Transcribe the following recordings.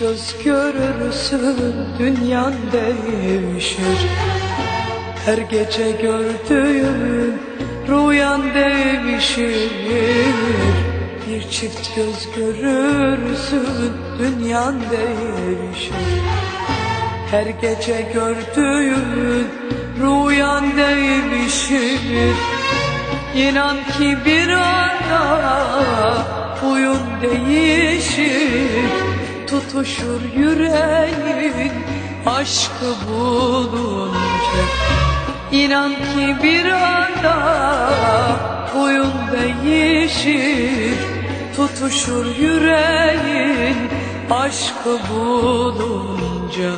göz görürsün dünyan değişir. Her gece gördüğün rüyan değişir. Bir çift göz görürsün dünyan değişir. Her gece gördüğün rüyan değişir. İnan ki bir anda huyun değişir Tutuşur yüreğin aşkı bulunca. İnan ki bir anda huyun değişir Tutuşur yüreğin aşkı bulunca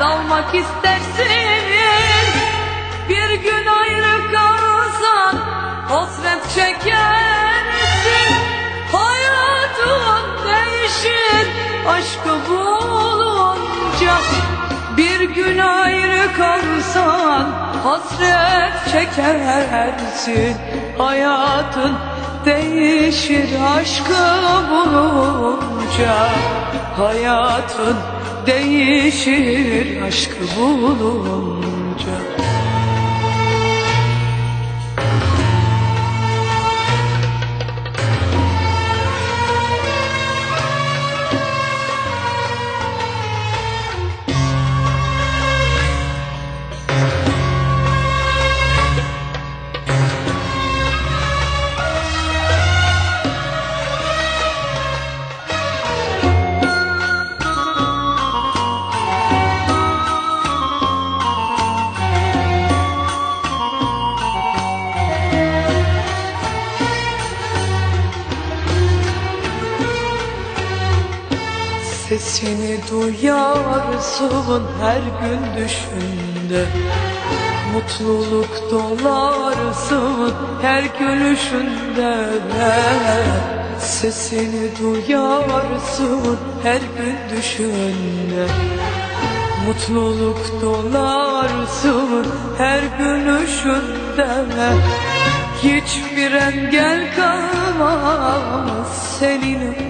dalmak istersin. Bir gün ayrı kalsan hasret çekersin. Hayatın değişir aşkı bulunca. Bir gün ayrı kalsan hasret çekersin. Hayatın değişir aşkı bulunca. Hayatın değişir aşkı bulunca Sesini duyarsın her gün düşünde. Mutluluk dolarsın her gülüşünde Sesini duyarsın her gün düşünde. Mutluluk dolarsın her gülüşünde Hiçbir engel kalmaz senin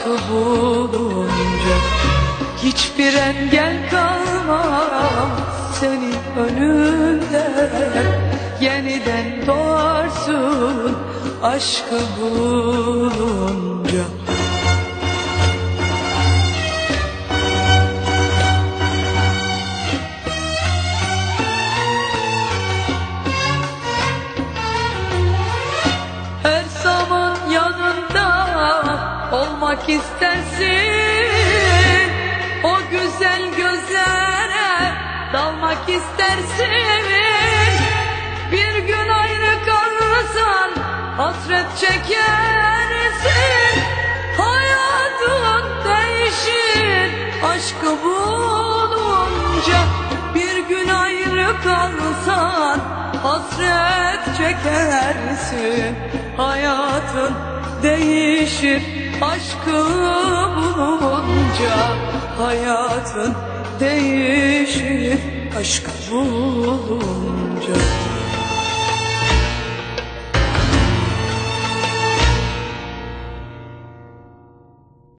aşkı bulunca Hiçbir engel kalmaz senin önünde. Yeniden doğarsın aşkı bulunca olmak istersin O güzel gözlere dalmak istersin. Bir gün ayrı kalırsan hasret çekersin. Hayatın değişir aşkı bulunca Bir gün ayrı kalsan hasret çekersin. Hayatın değişir aşkı bulunca Hayatın değişir. Aşkı bulunca